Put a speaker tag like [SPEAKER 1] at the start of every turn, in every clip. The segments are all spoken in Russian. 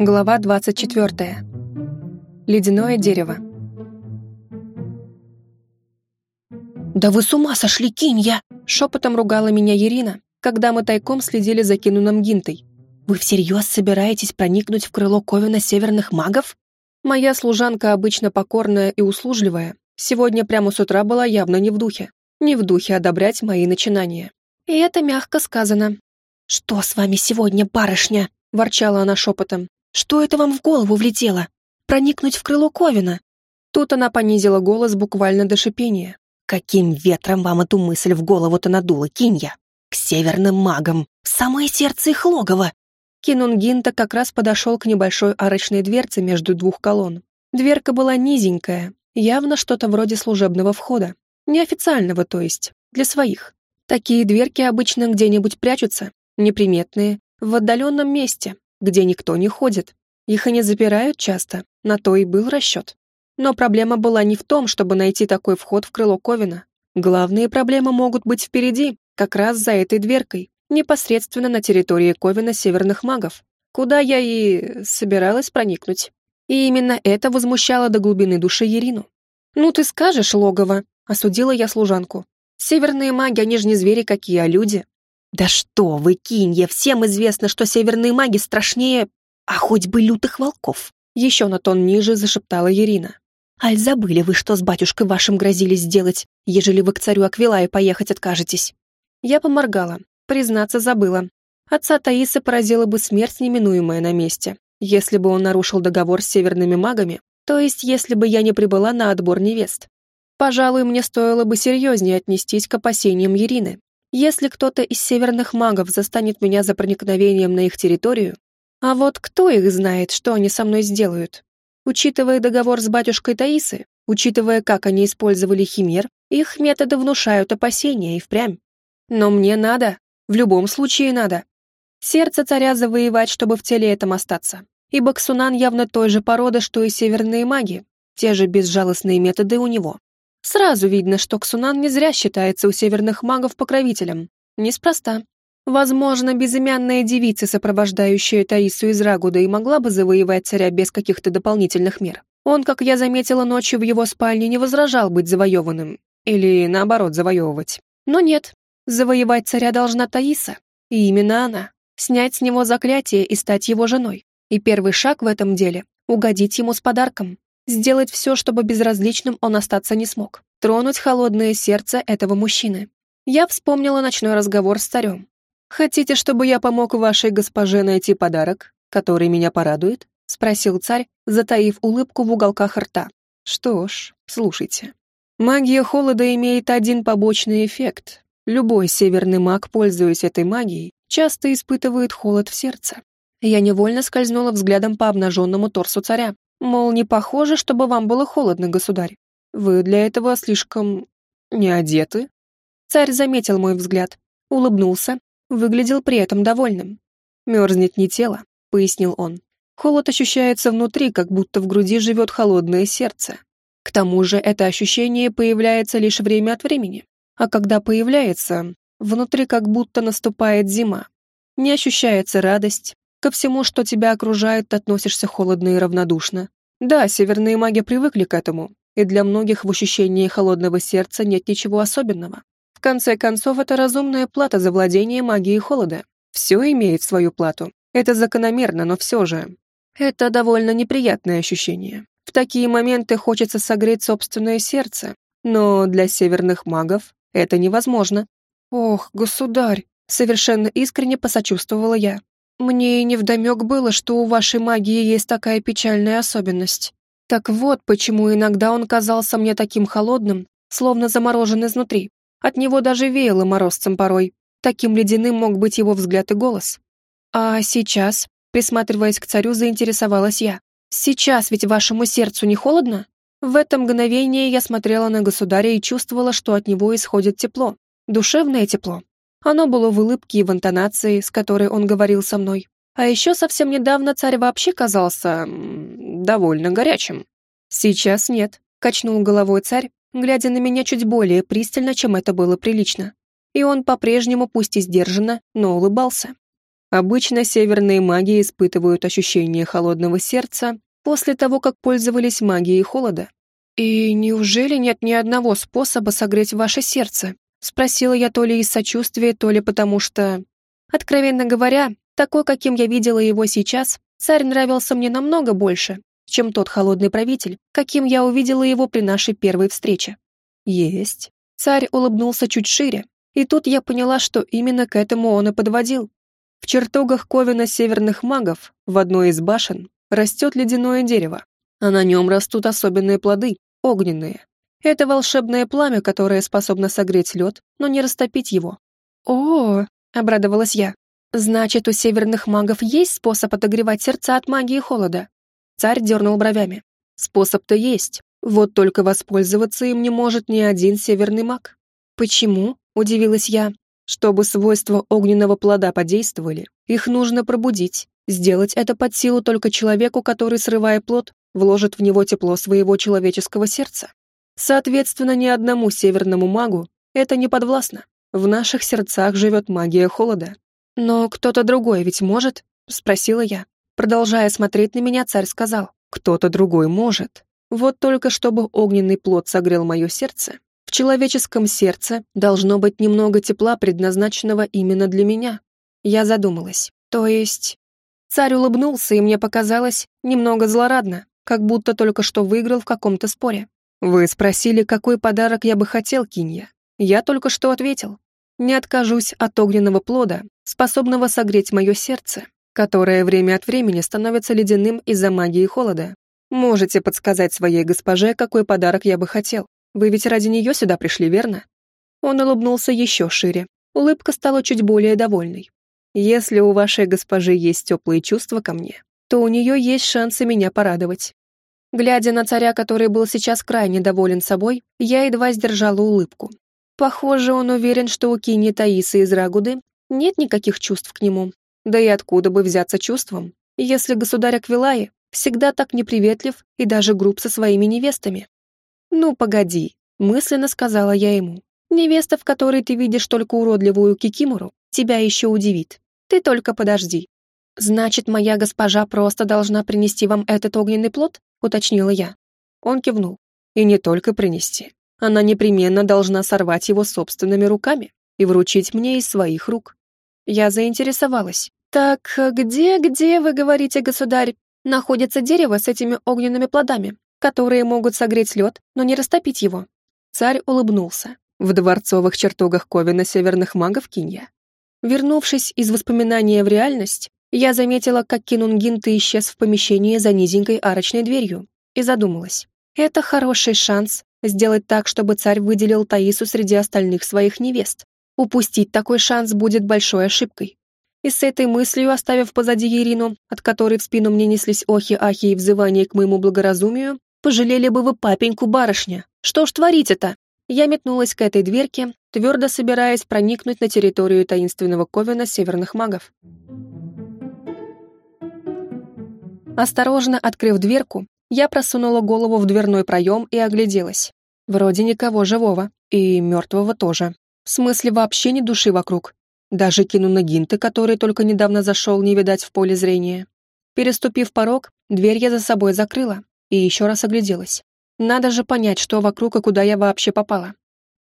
[SPEAKER 1] Глава 24. Ледяное дерево.
[SPEAKER 2] «Да вы с ума сошли, Кинья!» Шепотом ругала меня Ирина, когда мы тайком следили за Кинуном Гинтой. «Вы всерьез собираетесь проникнуть в крыло Ковина северных магов?» Моя служанка, обычно покорная и услужливая, сегодня прямо с утра была явно не в духе. Не в духе одобрять мои начинания. И это мягко сказано. «Что с вами сегодня, барышня?» — ворчала она шепотом. «Что это вам в голову влетело? Проникнуть в крыло Ковина?» Тут она понизила голос буквально до шипения. «Каким ветром вам эту мысль в голову-то надуло, Кинья? К северным магам, в самое сердце их логова!» Кинунгинта как раз подошел к небольшой арочной дверце между двух колонн. Дверка была низенькая, явно что-то вроде служебного входа. Неофициального, то есть, для своих. Такие дверки обычно где-нибудь прячутся, неприметные, в отдаленном месте, где никто не ходит. Их и не запирают часто, на то и был расчет. Но проблема была не в том, чтобы найти такой вход в крыло Ковина. Главные проблемы могут быть впереди, как раз за этой дверкой, непосредственно на территории Ковина северных магов, куда я и собиралась проникнуть. И именно это возмущало до глубины души Ирину. «Ну ты скажешь, логово», — осудила я служанку. «Северные маги, они же не звери какие, а люди. «Да что вы, Кинья, всем известно, что северные маги страшнее, а хоть бы лютых волков!» Еще на тон ниже зашептала Ирина. «Аль, забыли вы, что с батюшкой вашим грозились сделать, ежели вы к царю Аквилая поехать откажетесь?» Я поморгала. Признаться, забыла. Отца Таиса поразила бы смерть неминуемая на месте, если бы он нарушил договор с северными магами, то есть если бы я не прибыла на отбор невест. Пожалуй, мне стоило бы серьезнее отнестись к опасениям Ирины, если кто-то из северных магов застанет меня за проникновением на их территорию, а вот кто их знает, что они со мной сделают? Учитывая договор с батюшкой Таисы, учитывая, как они использовали химер, их методы внушают опасения и впрямь. Но мне надо, в любом случае надо. Сердце царя завоевать, чтобы в теле этом остаться. Ибо Ксунан явно той же породы, что и северные маги, те же безжалостные методы у него. Сразу видно, что Ксунан не зря считается у северных магов покровителем. Неспроста. Возможно, безымянная девица, сопровождающая Таису из Рагуда, и могла бы завоевать царя без каких-то дополнительных мер. Он, как я заметила ночью в его спальне, не возражал быть завоеванным. Или, наоборот, завоевывать. Но нет. Завоевать царя должна Таиса. И именно она. Снять с него заклятие и стать его женой. И первый шаг в этом деле — угодить ему с подарком. Сделать все, чтобы безразличным он остаться не смог. Тронуть холодное сердце этого мужчины. Я вспомнила ночной разговор с царем. «Хотите, чтобы я помог вашей госпоже найти подарок, который меня порадует?» — спросил царь, затаив улыбку в уголках рта. «Что ж, слушайте. Магия холода имеет один побочный эффект. Любой северный маг, пользуясь этой магией, часто испытывает холод в сердце. Я невольно скользнула взглядом по обнаженному торсу царя, Мол, не похоже, чтобы вам было холодно, государь. Вы для этого слишком... не одеты. Царь заметил мой взгляд, улыбнулся, выглядел при этом довольным. «Мерзнет не тело», — пояснил он. «Холод ощущается внутри, как будто в груди живет холодное сердце. К тому же это ощущение появляется лишь время от времени. А когда появляется, внутри как будто наступает зима. Не ощущается радость, Ко всему, что тебя окружает, относишься холодно и равнодушно. Да, северные маги привыкли к этому, и для многих в ощущении холодного сердца нет ничего особенного. В конце концов, это разумная плата за владение магией холода. Все имеет свою плату. Это закономерно, но все же. Это довольно неприятное ощущение. В такие моменты хочется согреть собственное сердце, но для северных магов это невозможно. «Ох, государь!» — совершенно искренне посочувствовала я. Мне и невдомек было, что у вашей магии есть такая печальная особенность. Так вот, почему иногда он казался мне таким холодным, словно заморожен изнутри. От него даже веяло морозцем порой. Таким ледяным мог быть его взгляд и голос. А сейчас, присматриваясь к царю, заинтересовалась я. Сейчас ведь вашему сердцу не холодно? В это мгновение я смотрела на государя и чувствовала, что от него исходит тепло. Душевное тепло. Оно было в улыбке и в интонации, с которой он говорил со мной. А еще совсем недавно царь вообще казался... довольно горячим. Сейчас нет, качнул головой царь, глядя на меня чуть более пристально, чем это было прилично. И он по-прежнему, пусть и сдержанно, но улыбался. Обычно северные маги испытывают ощущение холодного сердца после того, как пользовались магией холода. «И неужели нет ни одного способа согреть ваше сердце?» Спросила я то ли из сочувствия, то ли потому что... Откровенно говоря, такой, каким я видела его сейчас, царь нравился мне намного больше, чем тот холодный правитель, каким я увидела его при нашей первой встрече. Есть. Царь улыбнулся чуть шире, и тут я поняла, что именно к этому он и подводил. В чертогах Ковина северных магов в одной из башен растет ледяное дерево, а на нем растут особенные плоды, огненные. Это волшебное пламя, которое способно согреть лед, но не растопить его. «О, — обрадовалась я, — значит, у северных магов есть способ отогревать сердца от магии холода?» Царь дернул бровями. «Способ-то есть, вот только воспользоваться им не может ни один северный маг». «Почему?» — удивилась я. Чтобы свойства огненного плода подействовали, их нужно пробудить. Сделать это под силу только человеку, который, срывая плод, вложит в него тепло своего человеческого сердца. Соответственно, ни одному северному магу это не подвластно. В наших сердцах живет магия холода. Но кто-то другой ведь может? Спросила я. Продолжая смотреть на меня, царь сказал. Кто-то другой может. Вот только чтобы огненный плод согрел мое сердце, в человеческом сердце должно быть немного тепла, предназначенного именно для меня. Я задумалась. То есть... Царь улыбнулся, и мне показалось немного злорадно, как будто только что выиграл в каком-то споре. Вы спросили, какой подарок я бы хотел, Кинья. Я только что ответил. Не откажусь от огненного плода, способного согреть мое сердце, которое время от времени становится ледяным из-за магии холода. Можете подсказать своей госпоже, какой подарок я бы хотел. Вы ведь ради нее сюда пришли, верно?» Он улыбнулся еще шире. Улыбка стала чуть более довольной. «Если у вашей госпожи есть теплые чувства ко мне, то у нее есть шансы меня порадовать». Глядя на царя, который был сейчас крайне доволен собой, я едва сдержала улыбку. Похоже, он уверен, что у Кини Таисы из Рагуды нет никаких чувств к нему. Да и откуда бы взяться чувством, если государь Аквилаи всегда так неприветлив и даже груб со своими невестами? «Ну, погоди», — мысленно сказала я ему. «Невеста, в которой ты видишь только уродливую кикимору, тебя еще удивит. Ты только подожди». «Значит, моя госпожа просто должна принести вам этот огненный плод?» — уточнила я. Он кивнул. «И не только принести. Она непременно должна сорвать его собственными руками и вручить мне из своих рук». Я заинтересовалась. «Так где, где, вы говорите, государь, находится дерево с этими огненными плодами?» которые могут согреть лед, но не растопить его. Царь улыбнулся. В дворцовых чертогах Ковина северных магов Кинья. Вернувшись из воспоминания в реальность, я заметила, как Кинунгинта исчез в помещении за низенькой арочной дверью и задумалась. Это хороший шанс сделать так, чтобы царь выделил Таису среди остальных своих невест. Упустить такой шанс будет большой ошибкой. И с этой мыслью, оставив позади Ирину, от которой в спину мне неслись охи-ахи и взывания к моему благоразумию, Пожалели бы вы папеньку, барышня. Что ж творить-то? Я метнулась к этой дверке, твердо собираясь проникнуть на территорию таинственного ковена северных магов. Осторожно открыв дверку, я просунула голову в дверной проем и огляделась. Вроде никого живого, и мертвого тоже. В смысле вообще ни души вокруг. Даже кину на гинты, который только недавно зашел, не видать в поле зрения. Переступив порог, дверь я за собой закрыла, и еще раз огляделась. Надо же понять, что вокруг и куда я вообще попала.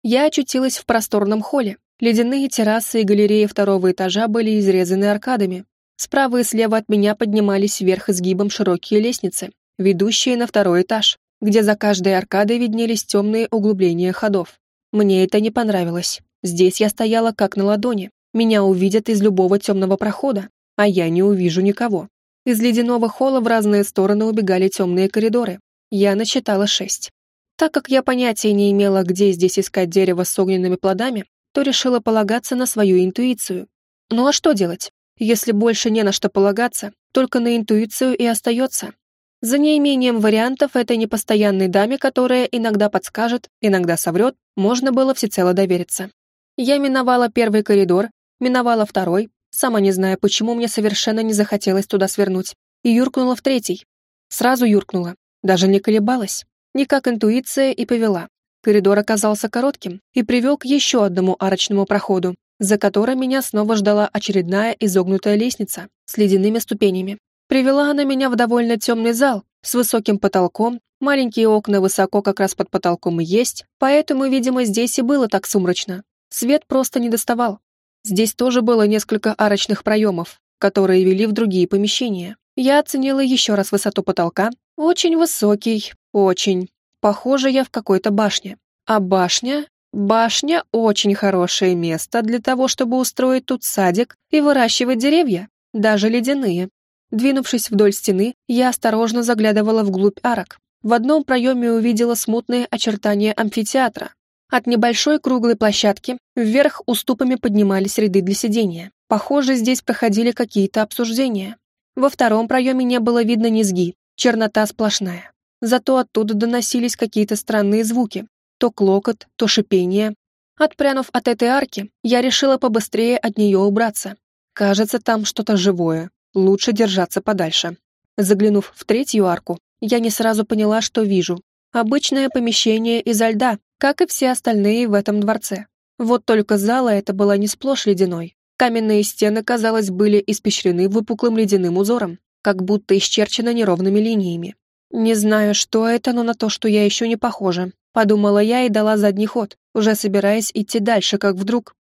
[SPEAKER 2] Я очутилась в просторном холле. Ледяные террасы и галереи второго этажа были изрезаны аркадами. Справа и слева от меня поднимались вверх изгибом широкие лестницы, ведущие на второй этаж, где за каждой аркадой виднелись темные углубления ходов. Мне это не понравилось. Здесь я стояла как на ладони. Меня увидят из любого темного прохода, а я не увижу никого. Из ледяного холла в разные стороны убегали темные коридоры. Я насчитала шесть. Так как я понятия не имела, где здесь искать дерево с огненными плодами, то решила полагаться на свою интуицию. Ну а что делать? Если больше не на что полагаться, только на интуицию и остается. За неимением вариантов этой непостоянной даме, которая иногда подскажет, иногда соврет, можно было всецело довериться. Я миновала первый коридор, миновала второй, сама не зная, почему мне совершенно не захотелось туда свернуть, и юркнула в третий. Сразу юркнула, даже не колебалась, никак интуиция и повела. Коридор оказался коротким и привел к еще одному арочному проходу, за которой меня снова ждала очередная изогнутая лестница с ледяными ступенями. Привела она меня в довольно темный зал с высоким потолком, маленькие окна высоко как раз под потолком и есть, поэтому, видимо, здесь и было так сумрачно. Свет просто не доставал. Здесь тоже было несколько арочных проемов, которые вели в другие помещения. Я оценила еще раз высоту потолка. Очень высокий, очень. Похоже, я в какой-то башне. А башня? Башня — очень хорошее место для того, чтобы устроить тут садик и выращивать деревья, даже ледяные. Двинувшись вдоль стены, я осторожно заглядывала вглубь арок. В одном проеме увидела смутные очертания амфитеатра. От небольшой круглой площадки вверх уступами поднимались ряды для сидения. Похоже, здесь проходили какие-то обсуждения. Во втором проеме не было видно низги, чернота сплошная. Зато оттуда доносились какие-то странные звуки, то клокот, то шипение. Отпрянув от этой арки, я решила побыстрее от нее убраться. Кажется, там что-то живое. Лучше держаться подальше. Заглянув в третью арку, я не сразу поняла, что вижу. Обычное помещение изо льда, как и все остальные в этом дворце. Вот только зала эта была не сплошь ледяной. Каменные стены, казалось, были испещрены выпуклым ледяным узором, как будто исчерчены неровными линиями. Не знаю, что это, но на то, что я еще не похожа. Подумала я и дала задний ход, уже собираясь идти дальше, как вдруг...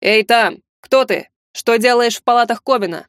[SPEAKER 3] «Эй, там! Кто ты? Что делаешь в палатах Ковина?»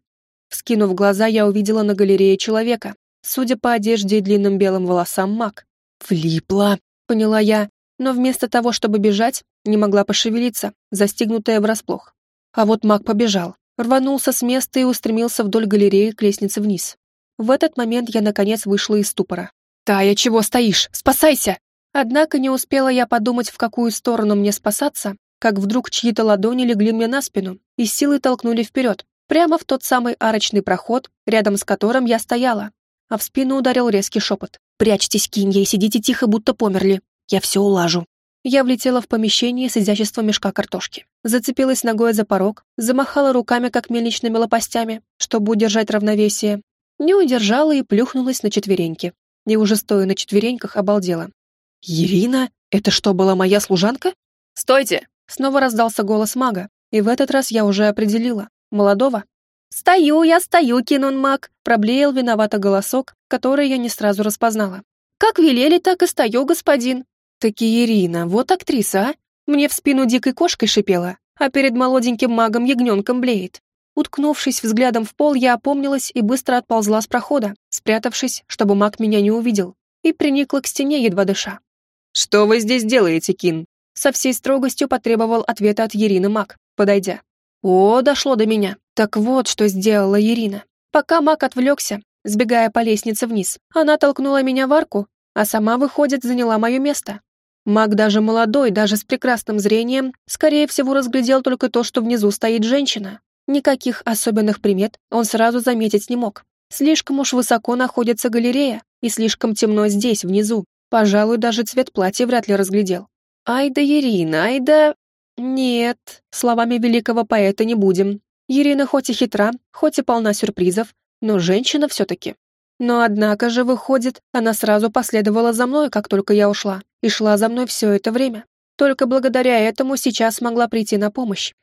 [SPEAKER 2] Вскинув глаза, я увидела на галерее человека. Судя по одежде и длинным белым волосам, маг. «Влипла!» — поняла я, но вместо того, чтобы бежать, не могла пошевелиться, застигнутая врасплох. А вот маг побежал, рванулся с места и устремился вдоль галереи к лестнице вниз. В этот момент я, наконец, вышла из ступора. «Тая, чего стоишь? Спасайся!» Однако не успела я подумать, в какую сторону мне спасаться, как вдруг чьи-то ладони легли мне на спину и силой толкнули вперед, прямо в тот самый арочный проход, рядом с которым я стояла. А в спину ударил резкий шепот. «Прячьтесь, кинья, и сидите тихо, будто померли. Я все улажу». Я влетела в помещение с изяществом мешка картошки. Зацепилась ногой за порог, замахала руками, как мельничными лопастями, чтобы удержать равновесие. Не удержала и плюхнулась на четвереньки. И уже стоя на четвереньках обалдела. «Ирина? Это что, была моя служанка?»
[SPEAKER 3] «Стойте!»
[SPEAKER 2] Снова раздался голос мага, и в этот раз я уже определила. Молодого.
[SPEAKER 1] «Стою я, стою, Кинун маг!» проблеял виновато голосок, который я не сразу распознала. «Как велели, так и стою, господин!»
[SPEAKER 2] «Таки Ирина, вот актриса, а? Мне в спину дикой кошкой шипела, а перед молоденьким магом ягненком блеет. Уткнувшись взглядом в пол, я опомнилась и быстро отползла с прохода, спрятавшись, чтобы маг меня не увидел, и приникла к стене, едва дыша.
[SPEAKER 3] «Что вы здесь делаете, Кин?»
[SPEAKER 2] Со всей строгостью потребовал ответа от Ирины Мак, подойдя. О, дошло до меня. Так вот, что сделала Ирина. Пока Мак отвлекся, сбегая по лестнице вниз, она толкнула меня в арку, а сама, выходит, заняла мое место. Маг даже молодой, даже с прекрасным зрением, скорее всего, разглядел только то, что внизу стоит женщина. Никаких особенных примет он сразу заметить не мог. Слишком уж высоко находится галерея, и слишком темно здесь, внизу, Пожалуй, даже цвет платья вряд ли разглядел. Ай да Ирина, ай да... Нет, словами великого поэта не будем. Ирина хоть и хитра, хоть и полна сюрпризов, но женщина все-таки. Но однако же, выходит, она сразу последовала за мной, как только я ушла, и шла за мной все это время. Только благодаря этому сейчас смогла прийти на помощь.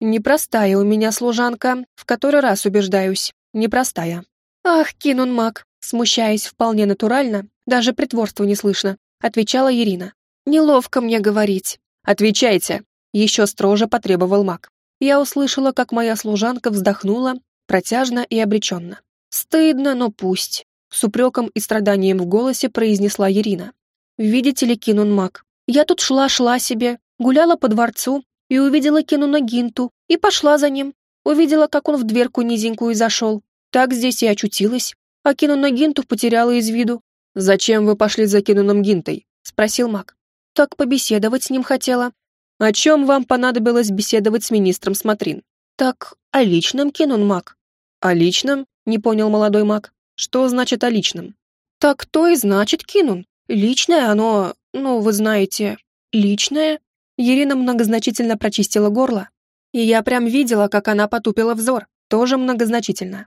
[SPEAKER 2] Непростая у меня служанка, в который раз убеждаюсь, непростая. Ах, Кинун Мак, смущаясь вполне натурально, даже притворства не слышно, отвечала Ирина. Неловко мне говорить. Отвечайте, еще строже потребовал маг. Я услышала, как моя служанка вздохнула, протяжно и обреченно. «Стыдно, но пусть», — с упреком и страданием в голосе произнесла Ирина. «Видите ли, Кинун маг, я тут шла-шла себе, гуляла по дворцу и увидела Кинуна Гинту, и пошла за ним. Увидела, как он в дверку низенькую зашел. Так здесь и очутилась, а Кинуна Гинту потеряла из виду.
[SPEAKER 3] «Зачем вы пошли за Кинуном Гинтой?»
[SPEAKER 2] — спросил маг. «Так побеседовать с ним хотела». «О чем вам понадобилось беседовать с министром Смотрин?» «Так о личном, Кинун маг». «О личном?» — не понял молодой маг. «Что значит о личном?» «Так то и значит, Кинун. Личное оно, ну, вы знаете, личное». Ирина многозначительно прочистила горло, и я прям видела, как она потупила взор, тоже многозначительно.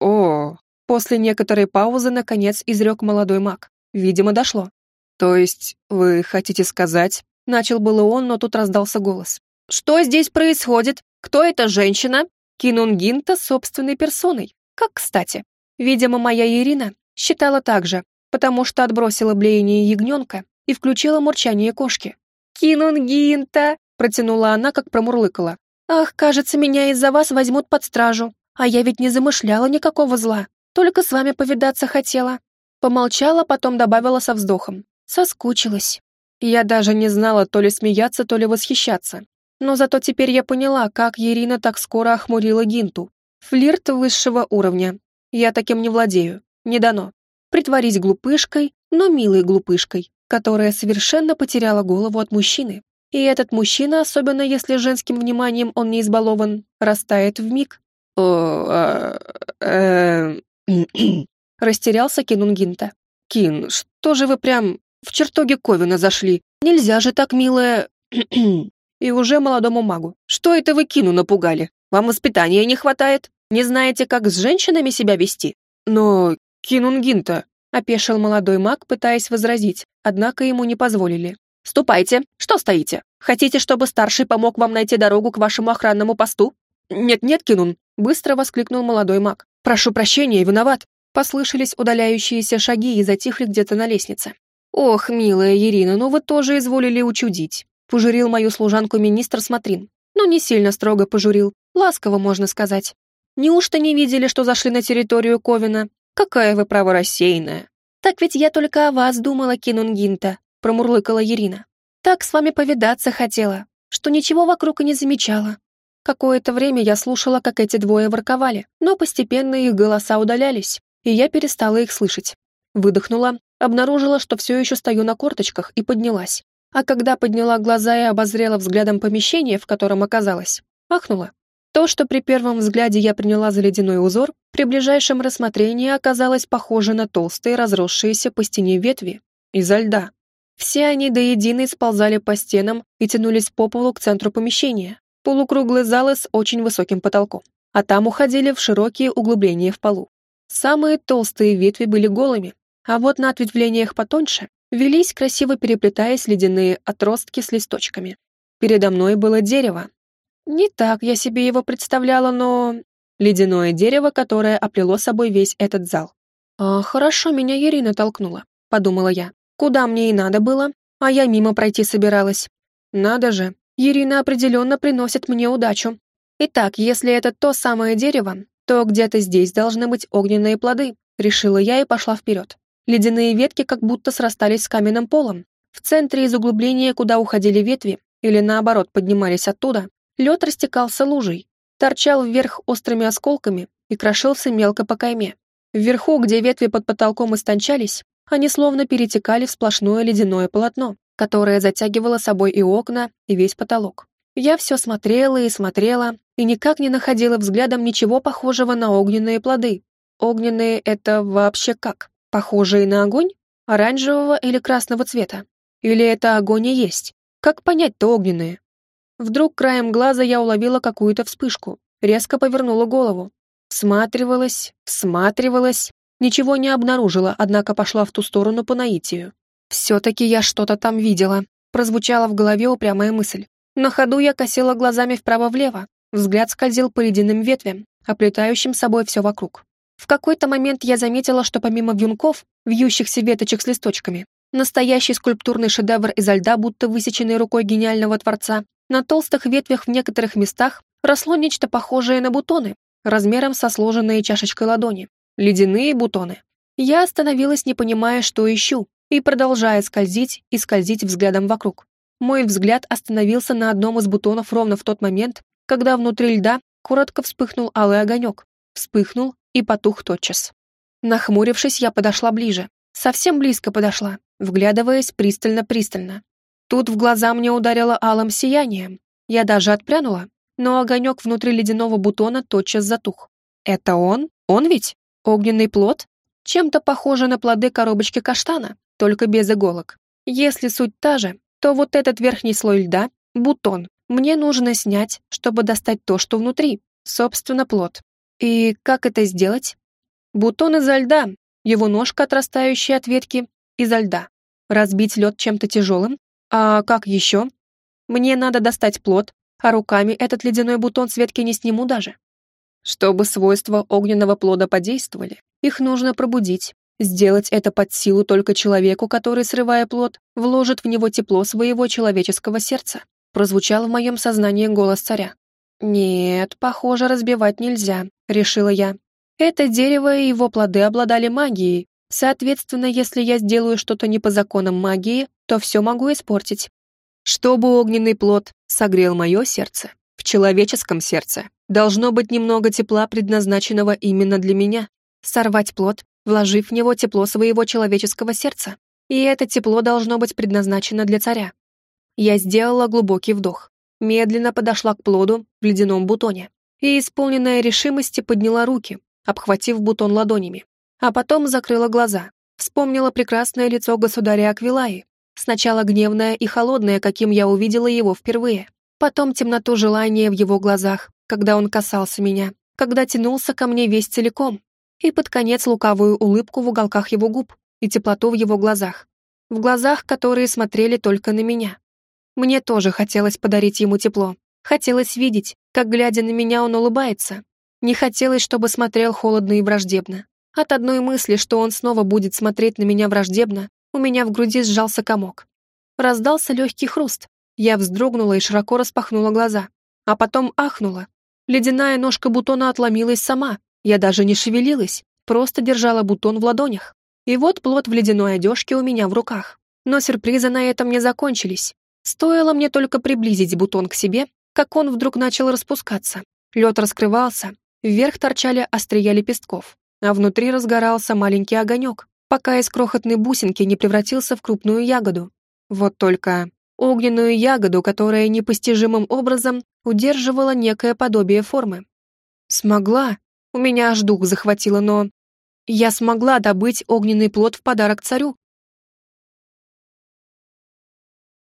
[SPEAKER 3] «О,
[SPEAKER 2] После некоторой паузы, наконец, изрек молодой маг. Видимо, дошло.
[SPEAKER 3] «То есть вы хотите сказать...»
[SPEAKER 2] Начал было он, но тут раздался голос. «Что здесь происходит?
[SPEAKER 1] Кто эта женщина? Кинунгинта собственной персоной. Как кстати. Видимо, моя Ирина считала так же, потому что отбросила блеяние ягненка и включила мурчание кошки. «Кинунгинта!» — протянула она, как промурлыкала. «Ах, кажется, меня из-за вас возьмут под стражу. А я ведь не замышляла никакого зла, только с вами повидаться хотела». Помолчала, потом добавила со вздохом. Соскучилась. Я даже не знала то ли смеяться, то ли восхищаться. Но зато теперь я поняла, как Ирина так скоро охмурила Гинту. Флирт высшего уровня. Я таким не владею. Не дано. Притворись глупышкой, но милой глупышкой, которая совершенно потеряла голову от мужчины. И этот мужчина, особенно если женским вниманием он не избалован, растает в миг. А, э, растерялся Кинунгинта. Кин, что же вы прям в чертоге Ковина зашли? Нельзя же так, милая... И уже молодому магу. Что это вы Кину напугали? Вам воспитания не хватает? Не знаете, как с женщинами себя вести? Но Кинунгинта, опешил молодой маг, пытаясь возразить, однако ему не позволили. «Ступайте. Что стоите? Хотите, чтобы старший помог вам найти дорогу к вашему охранному посту?» «Нет-нет, Кинун», — быстро воскликнул молодой маг. «Прошу прощения, виноват». Послышались удаляющиеся шаги и затихли где-то на лестнице. «Ох, милая Ирина, ну вы тоже изволили учудить», — пожурил мою служанку министр Смотрин. Ну, не сильно строго пожурил, ласково, можно сказать. «Неужто не видели, что зашли на территорию Ковина? Какая вы право рассеянная!» «Так ведь я только о вас думала, Кинунгинта», — промурлыкала Ирина. «Так с вами повидаться хотела, что ничего вокруг и не замечала. Какое-то время я слушала, как эти двое ворковали, но постепенно их голоса удалялись, и я перестала их слышать. Выдохнула, обнаружила, что все еще стою на корточках, и поднялась. А когда подняла глаза и обозрела взглядом помещение, в котором оказалась, ахнула. То, что при первом взгляде я приняла за ледяной узор, при ближайшем рассмотрении оказалось похоже на толстые, разросшиеся по стене ветви изо льда. Все они до единой сползали по стенам и тянулись по полу к центру помещения, полукруглые залы с очень высоким потолком, а там уходили в широкие углубления в полу. Самые толстые ветви были голыми, а вот на ответвлениях потоньше велись, красиво переплетаясь, ледяные отростки с листочками. Передо мной было дерево. Не так я себе его представляла, но... Ледяное дерево, которое оплело собой весь этот зал. «А, хорошо, меня Ирина толкнула», — подумала я. «Куда мне и надо было, а я мимо пройти собиралась. Надо же, Ирина определенно приносит мне удачу. Итак, если это то самое дерево, то где-то здесь должны быть огненные плоды, решила я и пошла вперед. Ледяные ветки как будто срастались с каменным полом. В центре из углубления, куда уходили ветви, или наоборот поднимались оттуда, лед растекался лужей, торчал вверх острыми осколками и крошился мелко по кайме. Вверху, где ветви под потолком истончались, они словно перетекали в сплошное ледяное полотно которая затягивала собой и окна, и весь потолок. Я все смотрела и смотрела, и никак не находила взглядом ничего похожего на огненные плоды. Огненные — это вообще как? Похожие на огонь? Оранжевого или красного цвета? Или это огонь и есть? Как понять-то огненные? Вдруг краем глаза я уловила какую-то вспышку, резко повернула голову. Всматривалась, всматривалась, ничего не обнаружила, однако пошла в ту сторону по наитию. «Все-таки я что-то там видела», — прозвучала в голове упрямая мысль. На ходу я косила глазами вправо-влево, взгляд скользил по ледяным ветвям, оплетающим собой все вокруг. В какой-то момент я заметила, что помимо вьюнков, вьющихся веточек с листочками, настоящий скульптурный шедевр изо льда, будто высеченный рукой гениального творца, на толстых ветвях в некоторых местах росло нечто похожее на бутоны, размером со сложенные чашечкой ладони. Ледяные бутоны. Я остановилась, не понимая, что ищу, и продолжая скользить и скользить взглядом вокруг. Мой взгляд остановился на одном из бутонов ровно в тот момент, когда внутри льда коротко вспыхнул алый огонек. Вспыхнул и потух тотчас. Нахмурившись, я подошла ближе. Совсем близко подошла, вглядываясь пристально-пристально. Тут в глаза мне ударило алым сиянием. Я даже отпрянула, но огонек внутри ледяного бутона тотчас затух. Это он? Он ведь? Огненный плод? Чем-то похоже на плоды коробочки каштана только без иголок. Если суть та же, то вот этот верхний слой льда — бутон. Мне нужно снять, чтобы достать то, что внутри, собственно, плод. И как это сделать? Бутон изо льда, его ножка, отрастающая от ветки, изо льда. Разбить лед чем-то тяжелым? А как еще? Мне надо достать плод, а руками этот ледяной бутон с ветки не сниму даже. Чтобы свойства огненного плода подействовали, их нужно пробудить. Сделать это под силу только человеку, который, срывая плод, вложит в него тепло своего человеческого сердца. Прозвучал в моем сознании голос царя. «Нет, похоже, разбивать нельзя», — решила я. «Это дерево и его плоды обладали магией. Соответственно, если я сделаю что-то не по законам магии, то все могу испортить. Чтобы огненный плод согрел мое сердце, в человеческом сердце должно быть немного тепла, предназначенного именно для меня. Сорвать плод, вложив в него тепло своего человеческого сердца. И это тепло должно быть предназначено для царя. Я сделала глубокий вдох, медленно подошла к плоду в ледяном бутоне и, исполненная решимости, подняла руки, обхватив бутон ладонями. А потом закрыла глаза, вспомнила прекрасное лицо государя Аквилаи, сначала гневное и холодное, каким я увидела его впервые, потом темноту желания в его глазах, когда он касался меня, когда тянулся ко мне весь целиком, и под конец лукавую улыбку в уголках его губ и теплоту в его глазах, в глазах, которые смотрели только на меня. Мне тоже хотелось подарить ему тепло, хотелось видеть, как, глядя на меня, он улыбается. Не хотелось, чтобы смотрел холодно и враждебно. От одной мысли, что он снова будет смотреть на меня враждебно, у меня в груди сжался комок. Раздался легкий хруст. Я вздрогнула и широко распахнула глаза. А потом ахнула. Ледяная ножка бутона отломилась сама. Я даже не шевелилась, просто держала бутон в ладонях. И вот плод в ледяной одежке у меня в руках. Но сюрпризы на этом не закончились. Стоило мне только приблизить бутон к себе, как он вдруг начал распускаться. Лед раскрывался, вверх торчали острия лепестков, а внутри разгорался маленький огонек, пока из крохотной бусинки не превратился в крупную ягоду. Вот только огненную ягоду, которая непостижимым образом удерживала некое подобие формы. Смогла. У меня аж дух захватило, но... Я смогла добыть огненный плод в подарок царю,